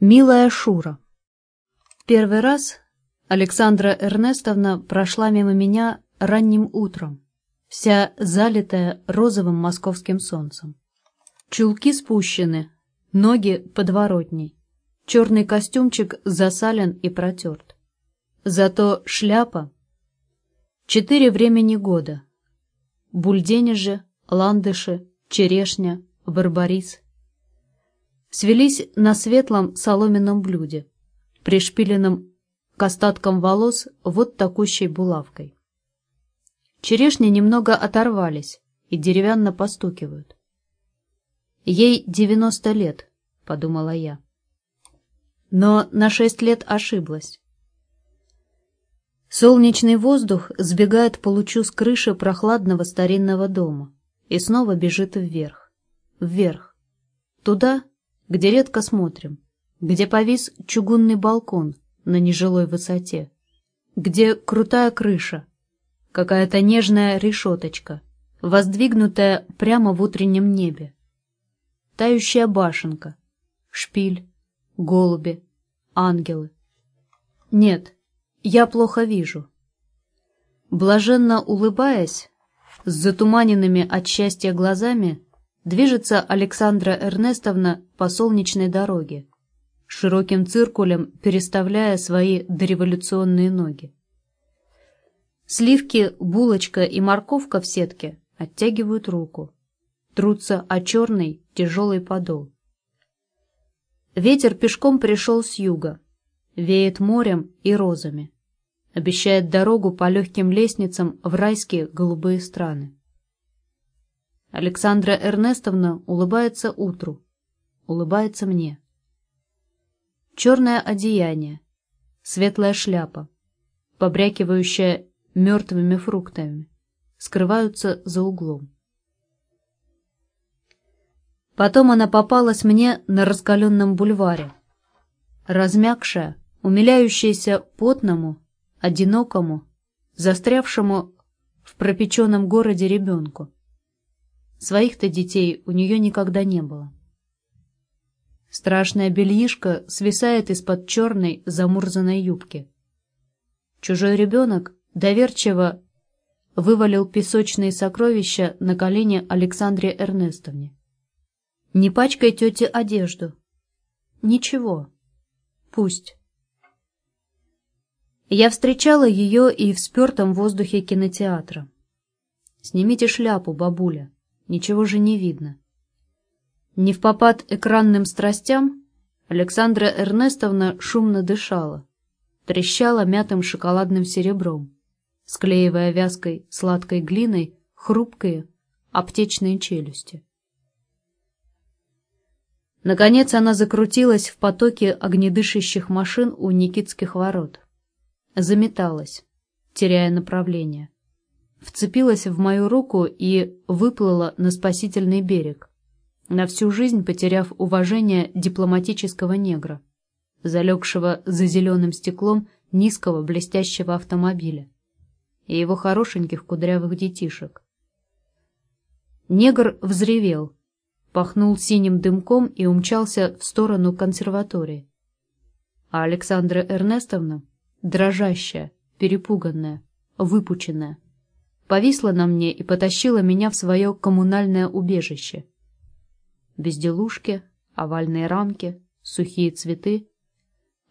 Милая Шура. Первый раз Александра Эрнестовна прошла мимо меня ранним утром, вся залитая розовым московским солнцем. Чулки спущены, ноги подворотней, черный костюмчик засален и протерт. Зато шляпа — четыре времени года. Бульденежи, ландыши, черешня, барбарис — свелись на светлом соломенном блюде, пришпиленном к остаткам волос вот такущей булавкой. Черешни немного оторвались и деревянно постукивают. «Ей девяносто лет», — подумала я. Но на шесть лет ошиблась. Солнечный воздух сбегает по лучу с крыши прохладного старинного дома и снова бежит вверх, вверх, туда, где редко смотрим, где повис чугунный балкон на нежилой высоте, где крутая крыша, какая-то нежная решеточка, воздвигнутая прямо в утреннем небе, тающая башенка, шпиль, голуби, ангелы. Нет, я плохо вижу. Блаженно улыбаясь, с затуманенными от счастья глазами, движется Александра Эрнестовна по солнечной дороге, широким циркулем переставляя свои дореволюционные ноги. Сливки, булочка и морковка в сетке оттягивают руку, трутся о черный тяжелый подол. Ветер пешком пришел с юга, веет морем и розами, обещает дорогу по легким лестницам в райские голубые страны. Александра Эрнестовна улыбается утру, улыбается мне. Черное одеяние, светлая шляпа, побрякивающая мертвыми фруктами, скрываются за углом. Потом она попалась мне на раскаленном бульваре, размягшая, умиляющаяся потному, одинокому, застрявшему в пропеченном городе ребенку. Своих-то детей у нее никогда не было. Страшная бельишка свисает из-под черной замурзанной юбки. Чужой ребенок доверчиво вывалил песочные сокровища на колени Александре Эрнестовне. «Не пачкай тете одежду». «Ничего. Пусть». Я встречала ее и в спертом воздухе кинотеатра. «Снимите шляпу, бабуля». Ничего же не видно. Не в попад экранным страстям Александра Эрнестовна шумно дышала, трещала мятым шоколадным серебром, склеивая вязкой сладкой глиной хрупкие аптечные челюсти. Наконец она закрутилась в потоке огнедышащих машин у Никитских ворот. Заметалась, теряя направление вцепилась в мою руку и выплыла на спасительный берег, на всю жизнь потеряв уважение дипломатического негра, залегшего за зеленым стеклом низкого блестящего автомобиля и его хорошеньких кудрявых детишек. Негр взревел, пахнул синим дымком и умчался в сторону консерватории. А Александра Эрнестовна, дрожащая, перепуганная, выпученная, повисла на мне и потащила меня в свое коммунальное убежище. Безделушки, овальные рамки, сухие цветы,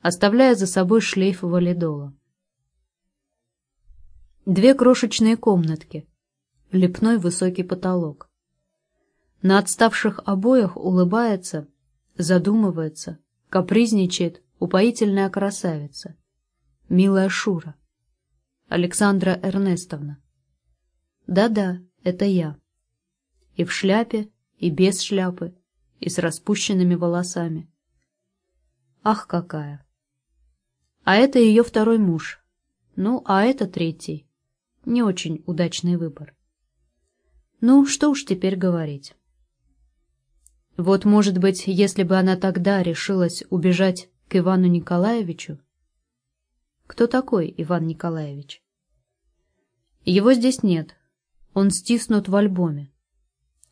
оставляя за собой шлейф валидола. Две крошечные комнатки, лепной высокий потолок. На отставших обоях улыбается, задумывается, капризничает упоительная красавица, милая Шура, Александра Эрнестовна. Да-да, это я. И в шляпе, и без шляпы, и с распущенными волосами. Ах, какая! А это ее второй муж. Ну, а это третий. Не очень удачный выбор. Ну, что уж теперь говорить. Вот, может быть, если бы она тогда решилась убежать к Ивану Николаевичу... Кто такой Иван Николаевич? Его здесь нет, он стиснут в альбоме,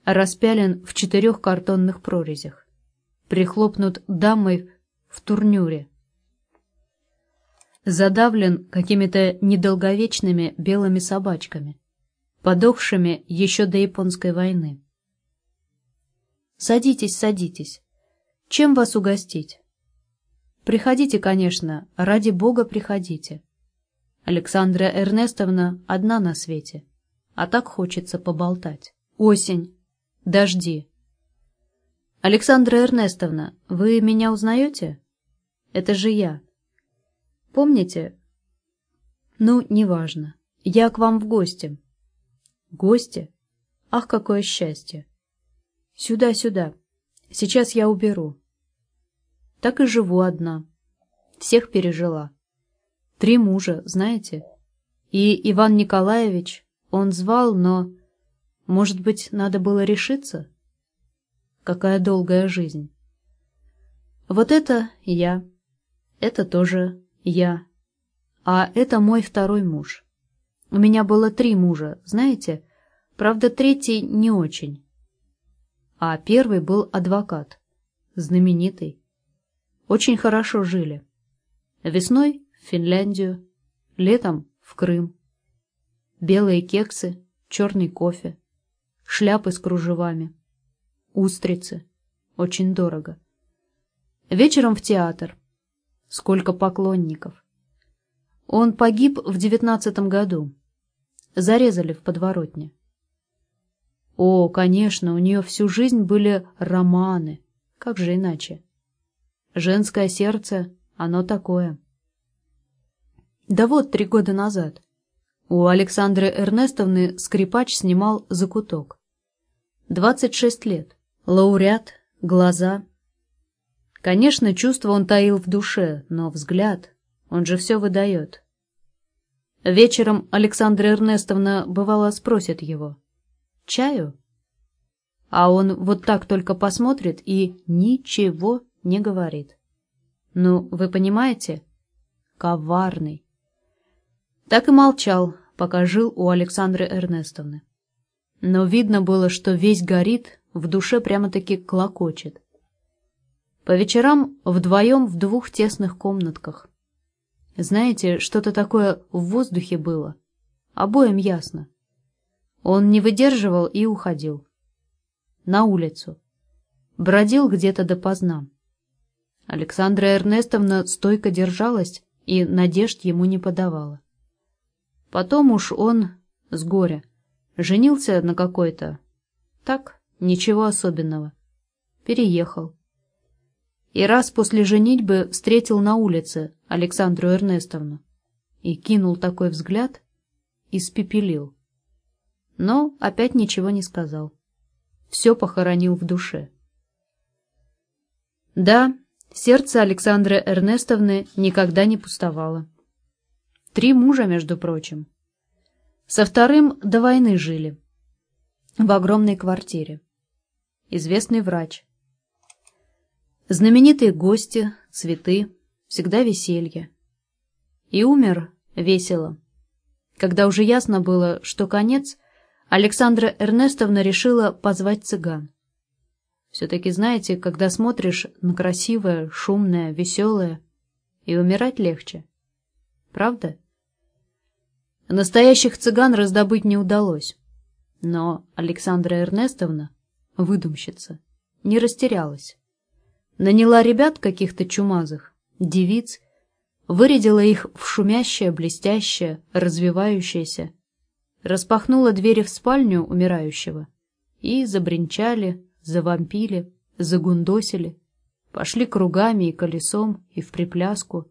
распялен в четырех картонных прорезях, прихлопнут дамой в турнюре. Задавлен какими-то недолговечными белыми собачками, подохшими еще до японской войны. Садитесь, садитесь. Чем вас угостить? Приходите, конечно, ради бога приходите. Александра Эрнестовна одна на свете, а так хочется поболтать. Осень, дожди. Александра Эрнестовна, вы меня узнаете? Это же я. Помните? Ну, неважно. Я к вам в гости. Гости? Ах, какое счастье! Сюда, сюда. Сейчас я уберу. Так и живу одна. Всех пережила. Три мужа, знаете? И Иван Николаевич, он звал, но... Может быть, надо было решиться? Какая долгая жизнь. Вот это я. Это тоже я. А это мой второй муж. У меня было три мужа, знаете? Правда, третий не очень. А первый был адвокат. Знаменитый. Очень хорошо жили. Весной в Финляндию, летом в Крым. Белые кексы, черный кофе, шляпы с кружевами, устрицы. Очень дорого. Вечером в театр. Сколько поклонников. Он погиб в девятнадцатом году. Зарезали в подворотне. О, конечно, у нее всю жизнь были романы. Как же иначе? Женское сердце, оно такое. Да вот, три года назад. У Александры Эрнестовны скрипач снимал закуток. Двадцать шесть лет. Лауреат, глаза. Конечно, чувство он таил в душе, но взгляд, он же все выдает. Вечером Александра Эрнестовна бывало спросит его. «Чаю?» А он вот так только посмотрит и ничего не говорит. Ну, вы понимаете? Коварный. Так и молчал, пока жил у Александры Эрнестовны. Но видно было, что весь горит, в душе прямо-таки клокочет. По вечерам вдвоем в двух тесных комнатках. Знаете, что-то такое в воздухе было. Обоим ясно. Он не выдерживал и уходил. На улицу. Бродил где-то допоздна. Александра Эрнестовна стойко держалась и надежд ему не подавала. Потом уж он, с горя, женился на какой-то. Так, ничего особенного. Переехал. И раз после женитьбы встретил на улице Александру Эрнестовну и кинул такой взгляд, испепелил. Но опять ничего не сказал. Все похоронил в душе. Да, сердце Александры Эрнестовны никогда не пустовало. Три мужа, между прочим. Со вторым до войны жили. В огромной квартире. Известный врач. Знаменитые гости, цветы, всегда веселье. И умер весело. Когда уже ясно было, что конец, Александра Эрнестовна решила позвать цыган. Все-таки, знаете, когда смотришь на красивое, шумное, веселое, и умирать легче. Правда? Настоящих цыган раздобыть не удалось. Но Александра Эрнестовна, выдумщица, не растерялась. Наняла ребят каких-то чумазых, девиц, вырядила их в шумящее, блестящее, развивающееся, распахнула двери в спальню умирающего и забринчали, завампили, загундосили, пошли кругами и колесом, и в припляску,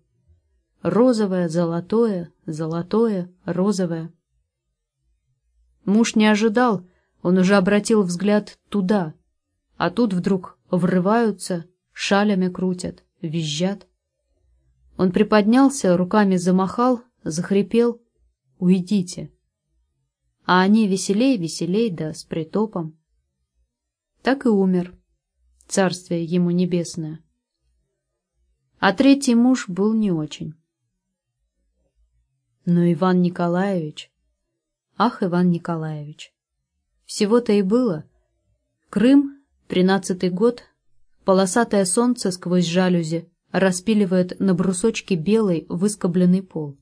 Розовое, золотое, золотое, розовое. Муж не ожидал, он уже обратил взгляд туда, а тут вдруг врываются, шалями крутят, визжат. Он приподнялся, руками замахал, захрипел «Уйдите!» А они веселей, веселей, да с притопом. Так и умер, царствие ему небесное. А третий муж был не очень. Но Иван Николаевич... Ах, Иван Николаевич! Всего-то и было. Крым, тринадцатый год, полосатое солнце сквозь жалюзи, распиливает на брусочке белый выскобленный пол.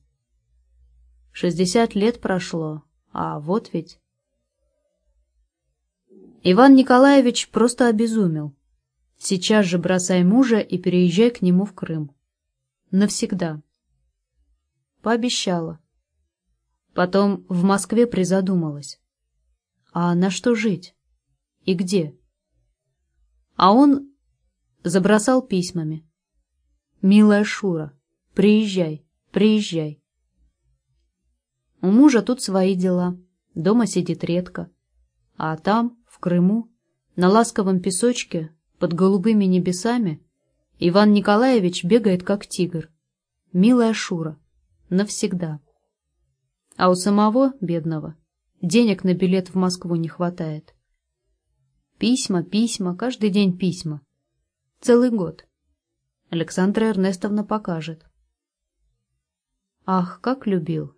Шестьдесят лет прошло, а вот ведь... Иван Николаевич просто обезумел. Сейчас же бросай мужа и переезжай к нему в Крым. Навсегда. Пообещала. Потом в Москве призадумалась. А на что жить? И где? А он забросал письмами. «Милая Шура, приезжай, приезжай». У мужа тут свои дела, дома сидит редко. А там, в Крыму, на ласковом песочке, под голубыми небесами, Иван Николаевич бегает, как тигр. Милая Шура, навсегда. А у самого, бедного, денег на билет в Москву не хватает. Письма, письма, каждый день письма. Целый год. Александра Эрнестовна покажет. Ах, как любил!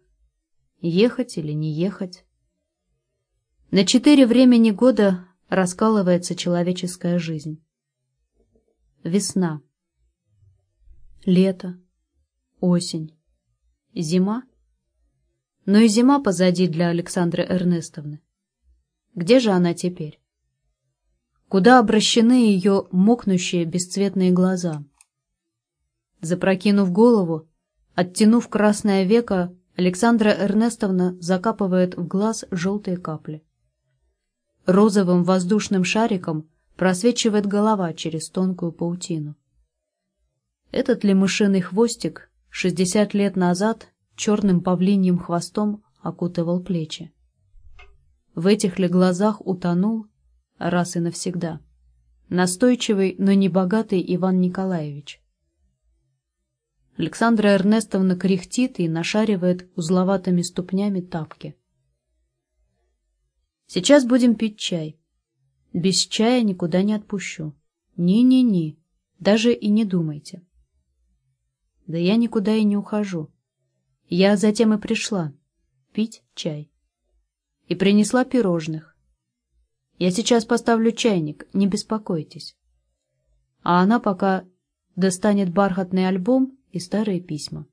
Ехать или не ехать? На четыре времени года раскалывается человеческая жизнь. Весна. Лето. Осень. Зима. Но и зима позади для Александры Эрнестовны. Где же она теперь? Куда обращены ее мокнущие бесцветные глаза? Запрокинув голову, оттянув красное веко, Александра Эрнестовна закапывает в глаз желтые капли. Розовым воздушным шариком просвечивает голова через тонкую паутину. Этот ли мышиный хвостик шестьдесят лет назад черным павлиньим хвостом окутывал плечи? В этих ли глазах утонул, раз и навсегда, настойчивый, но небогатый Иван Николаевич? Александра Эрнестовна кряхтит и нашаривает узловатыми ступнями тапки. Сейчас будем пить чай. Без чая никуда не отпущу. Ни-ни-ни, даже и не думайте. Да я никуда и не ухожу. Я затем и пришла пить чай. И принесла пирожных. Я сейчас поставлю чайник, не беспокойтесь. А она пока достанет бархатный альбом и старые письма.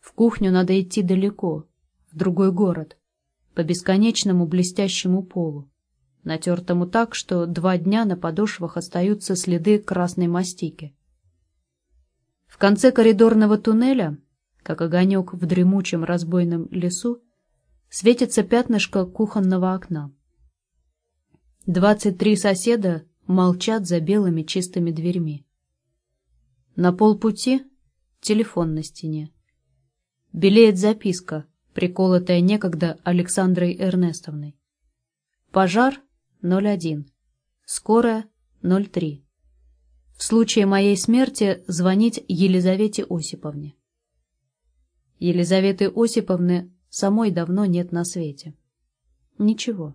В кухню надо идти далеко, в другой город, по бесконечному блестящему полу, натертому так, что два дня на подошвах остаются следы красной мастики. В конце коридорного туннеля, как огонек в дремучем разбойном лесу, светится пятнышко кухонного окна. Двадцать три соседа молчат за белыми чистыми дверьми. На полпути — телефон на стене. Белеет записка, приколотая некогда Александрой Эрнестовной. Пожар 01. Скорая 03. В случае моей смерти звонить Елизавете Осиповне. Елизаветы Осиповны самой давно нет на свете. Ничего.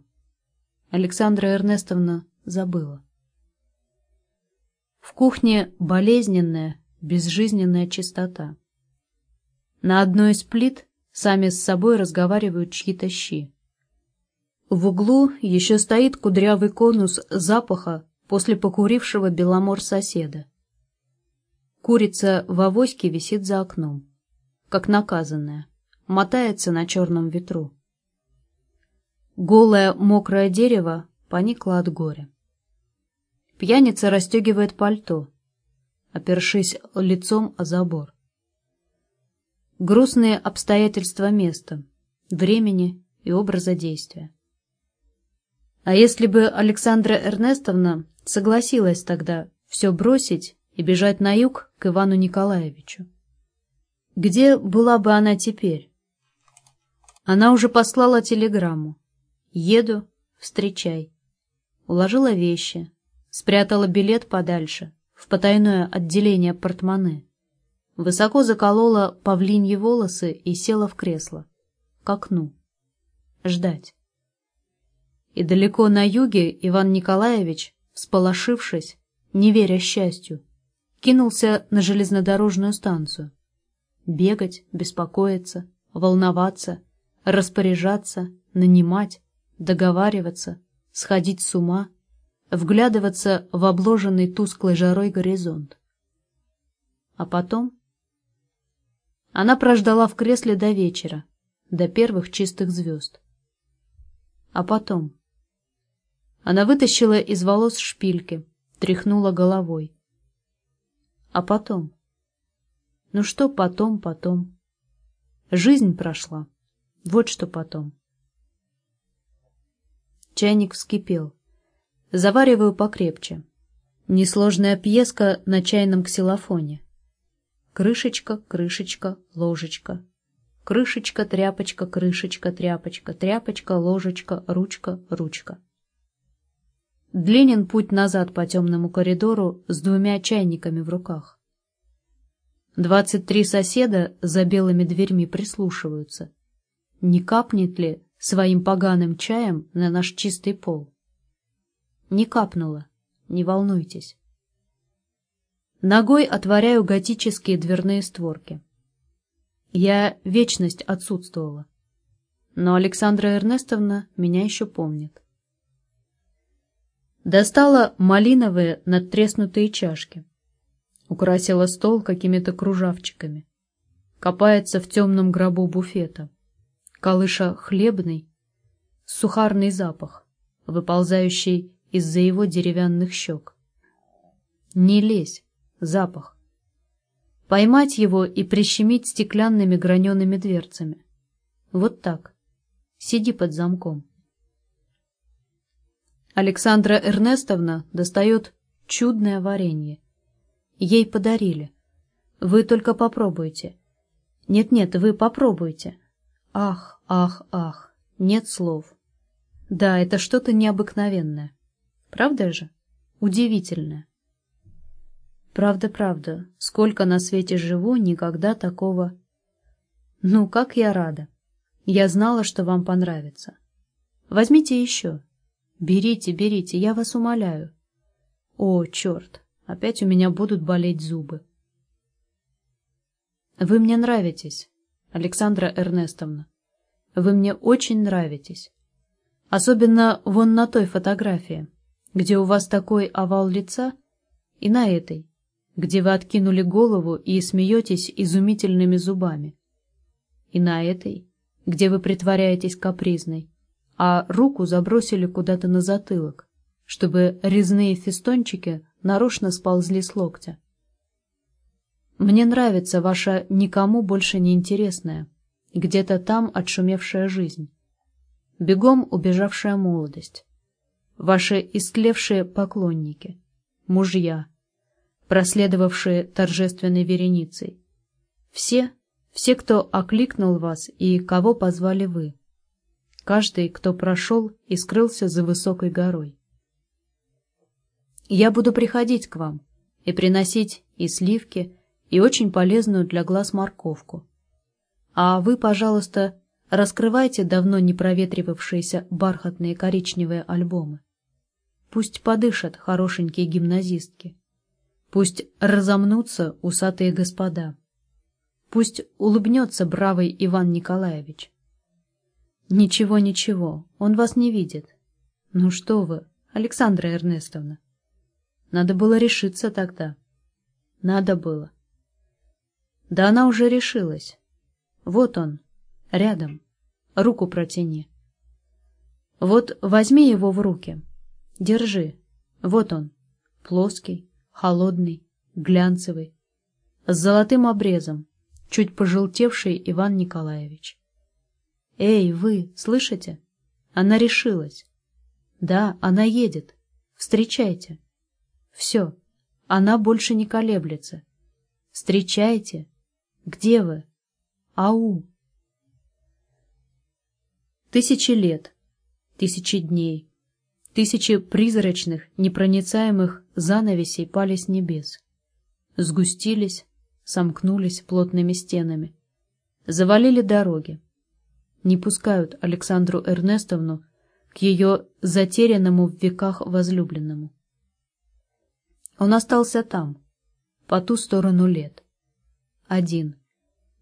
Александра Эрнестовна забыла. В кухне болезненная, безжизненная чистота. На одной из плит сами с собой разговаривают чьи-то щи. В углу еще стоит кудрявый конус запаха после покурившего беломор соседа. Курица в авоське висит за окном, как наказанная, мотается на черном ветру. Голое мокрое дерево поникло от горя. Пьяница расстегивает пальто, опершись лицом о забор. Грустные обстоятельства места, времени и образа действия. А если бы Александра Эрнестовна согласилась тогда все бросить и бежать на юг к Ивану Николаевичу? Где была бы она теперь? Она уже послала телеграмму. «Еду, встречай». Уложила вещи, Спрятала билет подальше, в потайное отделение портмоне. Высоко заколола павлиньи волосы и села в кресло. К окну. Ждать. И далеко на юге Иван Николаевич, всполошившись, не веря счастью, кинулся на железнодорожную станцию. Бегать, беспокоиться, волноваться, распоряжаться, нанимать, договариваться, сходить с ума — вглядываться в обложенный тусклой жарой горизонт. А потом... Она прождала в кресле до вечера, до первых чистых звезд. А потом... Она вытащила из волос шпильки, тряхнула головой. А потом... Ну что потом, потом? Жизнь прошла. Вот что потом. Чайник вскипел. Завариваю покрепче. Несложная пьеска на чайном ксилофоне. Крышечка, крышечка, ложечка. Крышечка, тряпочка, крышечка, тряпочка, тряпочка, ложечка, ручка, ручка. Длинен путь назад по темному коридору с двумя чайниками в руках. Двадцать три соседа за белыми дверьми прислушиваются. Не капнет ли своим поганым чаем на наш чистый пол? Не капнуло, не волнуйтесь. Ногой отворяю готические дверные створки. Я вечность отсутствовала. Но Александра Эрнестовна меня еще помнит. Достала малиновые надтреснутые чашки. Украсила стол какими-то кружавчиками. Копается в темном гробу буфета. Колыша хлебный, сухарный запах, выползающий из-за его деревянных щек. Не лезь, запах. Поймать его и прищемить стеклянными гранеными дверцами. Вот так. Сиди под замком. Александра Эрнестовна достает чудное варенье. Ей подарили. Вы только попробуйте. Нет-нет, вы попробуйте. Ах, ах, ах, нет слов. Да, это что-то необыкновенное. Правда же? Удивительное. Правда-правда, сколько на свете живу, никогда такого... Ну, как я рада. Я знала, что вам понравится. Возьмите еще. Берите, берите, я вас умоляю. О, черт, опять у меня будут болеть зубы. Вы мне нравитесь, Александра Эрнестовна. Вы мне очень нравитесь. Особенно вон на той фотографии, где у вас такой овал лица, и на этой, где вы откинули голову и смеетесь изумительными зубами. И на этой, где вы притворяетесь капризной, а руку забросили куда-то на затылок, чтобы резные фестончики нарочно сползли с локтя. Мне нравится ваша никому больше не интересная, где-то там отшумевшая жизнь, бегом убежавшая молодость, ваши истлевшие поклонники, мужья, проследовавшие торжественной вереницей. Все, все, кто окликнул вас и кого позвали вы каждый, кто прошел и скрылся за высокой горой. Я буду приходить к вам и приносить и сливки, и очень полезную для глаз морковку. А вы, пожалуйста, раскрывайте давно не проветривавшиеся бархатные коричневые альбомы. Пусть подышат хорошенькие гимназистки. Пусть разомнутся усатые господа. Пусть улыбнется бравый Иван Николаевич. Ничего, ничего, он вас не видит. Ну что вы, Александра Эрнестовна. Надо было решиться тогда. Надо было. Да она уже решилась. Вот он, рядом. Руку протяни. Вот возьми его в руки. Держи. Вот он, плоский, холодный, глянцевый, с золотым обрезом, чуть пожелтевший Иван Николаевич. «Эй, вы, слышите? Она решилась. Да, она едет. Встречайте. Все, она больше не колеблется. Встречайте. Где вы? Ау!» Тысячи лет, тысячи дней, тысячи призрачных, непроницаемых занавесей пали с небес. Сгустились, сомкнулись плотными стенами, завалили дороги, не пускают Александру Эрнестовну к ее затерянному в веках возлюбленному. Он остался там, по ту сторону лет. Один,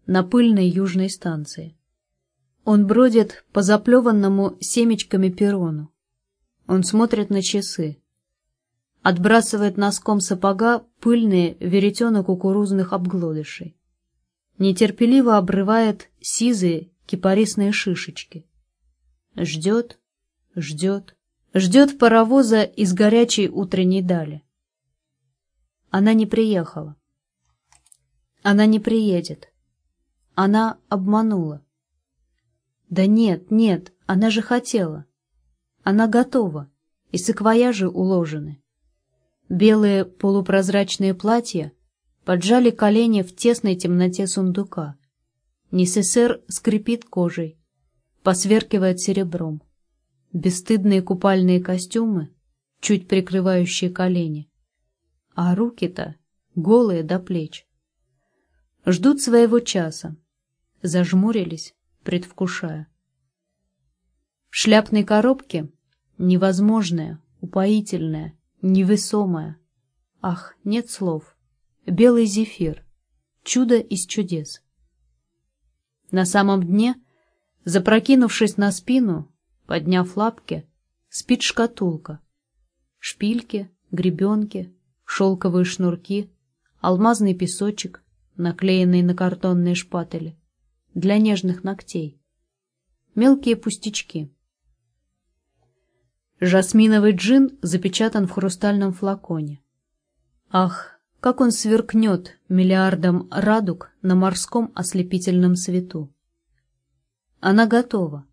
на пыльной южной станции. Он бродит по заплеванному семечками перрону. Он смотрит на часы. отбрасывает носком сапога пыльные веретена кукурузных обглодышей. Нетерпеливо обрывает сизые кипарисные шишечки. Ждет, ждет, ждет паровоза из горячей утренней дали. Она не приехала. Она не приедет. Она обманула. Да нет, нет, она же хотела. Она готова, и саквояжи уложены. Белые полупрозрачные платья поджали колени в тесной темноте сундука. Несесер скрипит кожей, посверкивает серебром. Бесстыдные купальные костюмы, чуть прикрывающие колени. А руки-то голые до плеч. Ждут своего часа. Зажмурились, предвкушая. В шляпной коробке невозможное, упоительное, невесомое. Ах, нет слов. Белый зефир. Чудо из чудес. На самом дне, запрокинувшись на спину, подняв лапки, спит шкатулка. Шпильки, гребенки, шелковые шнурки, алмазный песочек, наклеенный на картонные шпатели, для нежных ногтей. Мелкие пустячки. Жасминовый джин запечатан в хрустальном флаконе. Ах, как он сверкнет миллиардом радуг на морском ослепительном свету. Она готова.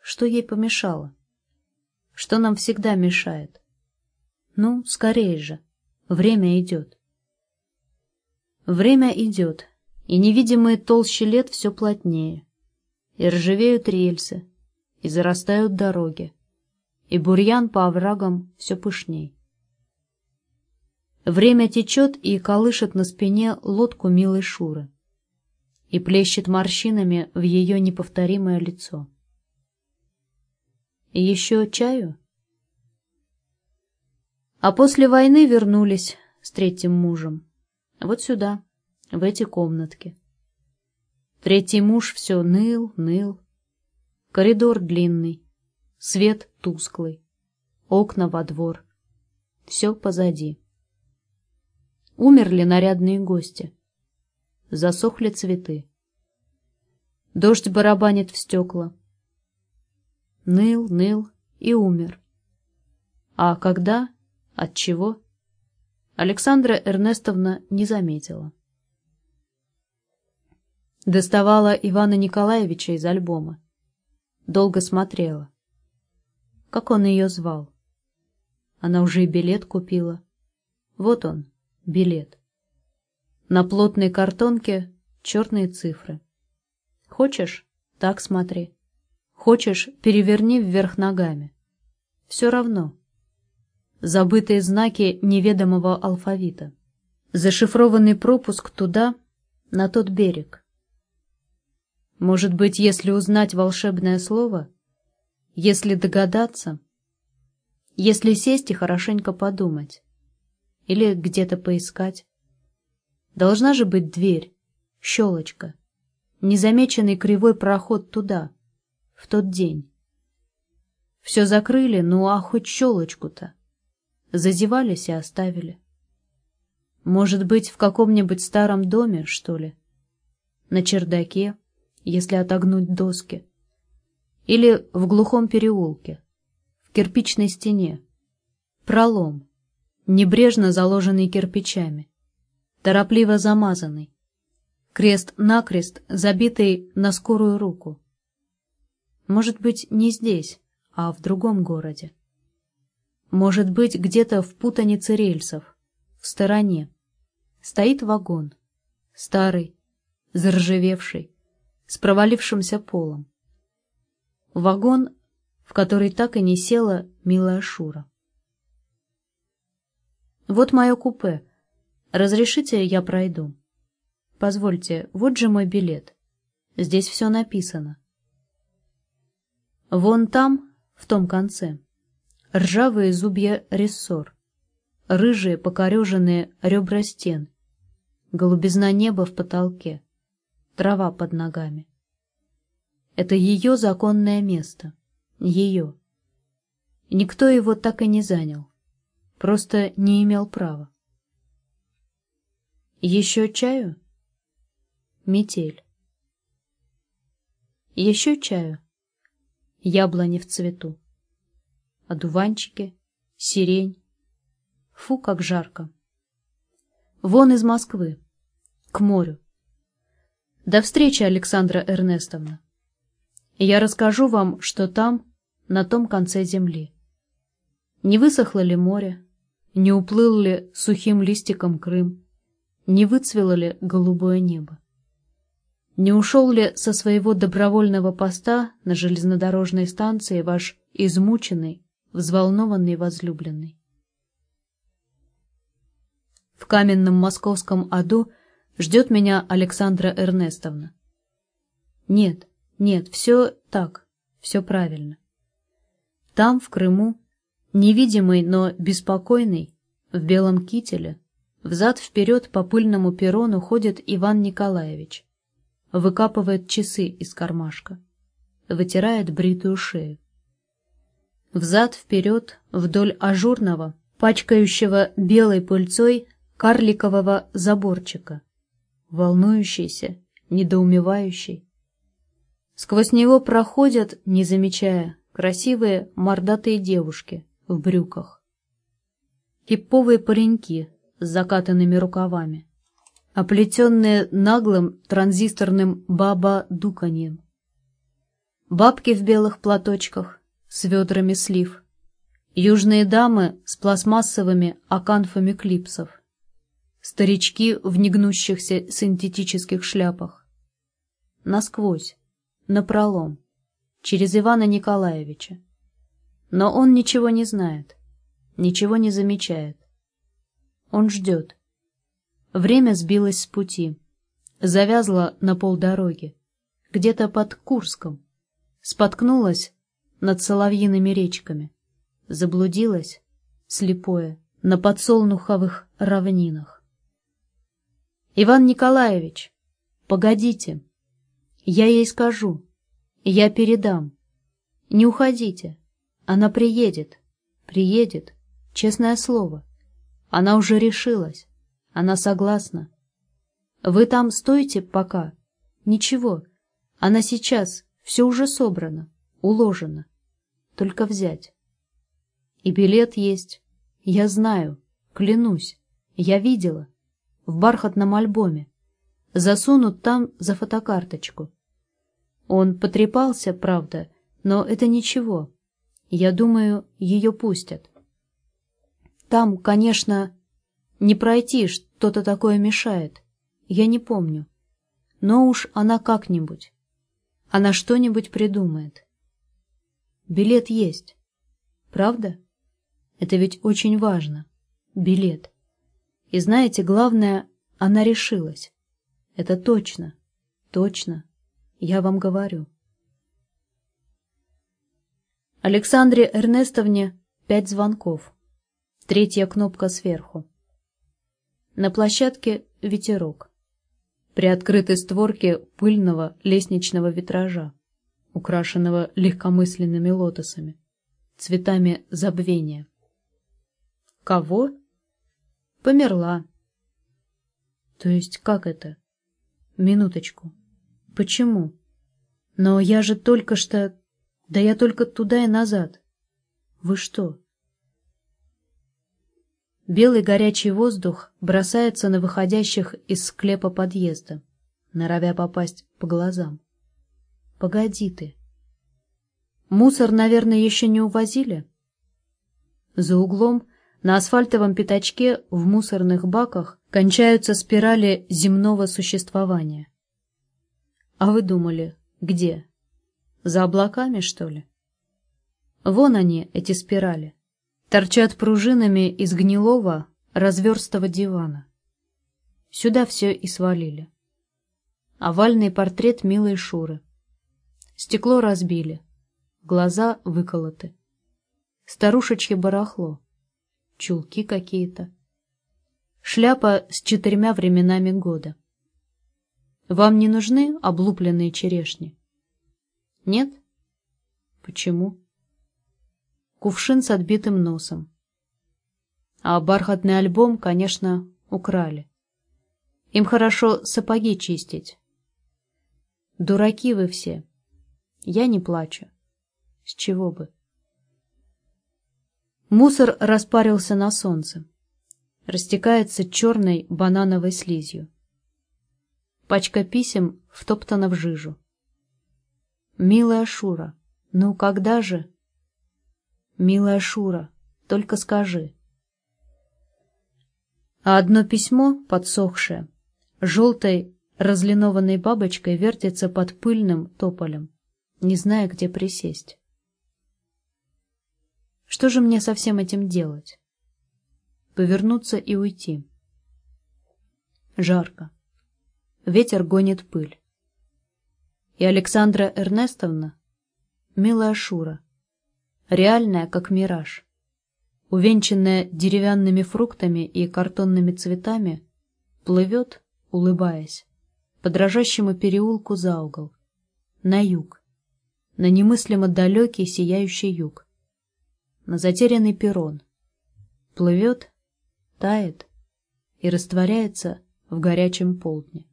Что ей помешало? Что нам всегда мешает? Ну, скорее же. Время идет. Время идет, и невидимые толщи лет все плотнее. И ржавеют рельсы, и зарастают дороги, и бурьян по оврагам все пышней. Время течет и колышет на спине лодку милой Шуры и плещет морщинами в ее неповторимое лицо. Еще чаю? А после войны вернулись с третьим мужем. Вот сюда, в эти комнатки. Третий муж все ныл, ныл. Коридор длинный, свет тусклый, окна во двор. Все позади. Умерли нарядные гости. Засохли цветы. Дождь барабанит в стекла. Ныл, ныл и умер. А когда, от чего, Александра Эрнестовна не заметила. Доставала Ивана Николаевича из альбома. Долго смотрела. Как он ее звал? Она уже и билет купила. Вот он, билет. На плотной картонке черные цифры. Хочешь — так смотри. Хочешь — переверни вверх ногами. Все равно забытые знаки неведомого алфавита, зашифрованный пропуск туда, на тот берег. Может быть, если узнать волшебное слово, если догадаться, если сесть и хорошенько подумать, или где-то поискать, должна же быть дверь, щелочка, незамеченный кривой проход туда, в тот день. Все закрыли, ну а хоть щелочку-то. Зазевались и оставили. Может быть, в каком-нибудь старом доме, что ли? На чердаке, если отогнуть доски. Или в глухом переулке, в кирпичной стене. Пролом, небрежно заложенный кирпичами, торопливо замазанный. Крест-накрест, забитый на скорую руку. Может быть, не здесь, а в другом городе. Может быть, где-то в путанице рельсов, в стороне. Стоит вагон, старый, заржавевший, с провалившимся полом. Вагон, в который так и не села милая Шура. «Вот мое купе. Разрешите, я пройду?» «Позвольте, вот же мой билет. Здесь все написано». «Вон там, в том конце» ржавые зубья рессор, рыжие покореженные ребра стен, голубизна неба в потолке, трава под ногами. Это ее законное место, ее. Никто его так и не занял. Просто не имел права. Еще чаю? Метель. Еще чаю? Яблони в цвету. Одуванчики, сирень. Фу, как жарко. Вон из Москвы, к морю. До встречи, Александра Эрнестовна. Я расскажу вам, что там, на том конце земли. Не высохло ли море, не уплыл ли сухим листиком Крым, не выцвело ли голубое небо. Не ушел ли со своего добровольного поста на железнодорожной станции ваш измученный, взволнованный возлюбленный? В каменном московском аду ждет меня Александра Эрнестовна. Нет, нет, все так, все правильно. Там, в Крыму, невидимый, но беспокойный, в белом кителе, взад-вперед по пыльному перрону ходит Иван Николаевич, выкапывает часы из кармашка, вытирает бритую шею. Взад-вперед, вдоль ажурного, пачкающего белой пыльцой карликового заборчика, волнующийся, недоумевающий. Сквозь него проходят, не замечая, красивые мордатые девушки в брюках. Киповые пареньки с закатанными рукавами, оплетенные наглым транзисторным баба-дуканьем. Бабки в белых платочках с ведрами слив, южные дамы с пластмассовыми оканфами клипсов старички в негнущихся синтетических шляпах. Насквозь, напролом, через Ивана Николаевича. Но он ничего не знает, ничего не замечает. Он ждет. Время сбилось с пути, завязло на полдороги, где-то под Курском, споткнулось над соловьиными речками, заблудилось, слепое, на подсолнуховых равнинах. «Иван Николаевич, погодите, я ей скажу, я передам. Не уходите, она приедет, приедет, честное слово. Она уже решилась, она согласна. Вы там стойте пока, ничего, она сейчас, все уже собрано, уложено, только взять. И билет есть, я знаю, клянусь, я видела» в бархатном альбоме. Засунут там за фотокарточку. Он потрепался, правда, но это ничего. Я думаю, ее пустят. Там, конечно, не пройти, что-то такое мешает. Я не помню. Но уж она как-нибудь. Она что-нибудь придумает. Билет есть. Правда? Это ведь очень важно. Билет. И знаете, главное, она решилась. Это точно, точно, я вам говорю. Александре Эрнестовне пять звонков. Третья кнопка сверху. На площадке ветерок. При открытой створке пыльного лестничного витража, украшенного легкомысленными лотосами, цветами забвения. Кого? Померла. То есть как это? Минуточку. Почему? Но я же только что... Да я только туда и назад. Вы что? Белый горячий воздух бросается на выходящих из склепа подъезда, норовя попасть по глазам. Погоди ты. Мусор, наверное, еще не увозили? За углом на асфальтовом пятачке в мусорных баках кончаются спирали земного существования. А вы думали, где? За облаками, что ли? Вон они, эти спирали. Торчат пружинами из гнилого, разверстого дивана. Сюда все и свалили. Овальный портрет милой Шуры. Стекло разбили, глаза выколоты. Старушечье барахло чулки какие-то. Шляпа с четырьмя временами года. Вам не нужны облупленные черешни? Нет? Почему? Кувшин с отбитым носом. А бархатный альбом, конечно, украли. Им хорошо сапоги чистить. Дураки вы все. Я не плачу. С чего бы? Мусор распарился на солнце. Растекается черной банановой слизью. Пачка писем втоптана в жижу. «Милая Шура, ну когда же?» «Милая Шура, только скажи». А одно письмо, подсохшее, желтой разлинованной бабочкой вертится под пыльным тополем, не зная, где присесть. Что же мне со всем этим делать? Повернуться и уйти. Жарко. Ветер гонит пыль. И Александра Эрнестовна, милая Шура, реальная, как мираж, увенчанная деревянными фруктами и картонными цветами, плывет, улыбаясь, по дрожащему переулку за угол, на юг, на немыслимо далекий сияющий юг, на затерянный перрон, плывет, тает и растворяется в горячем полдне.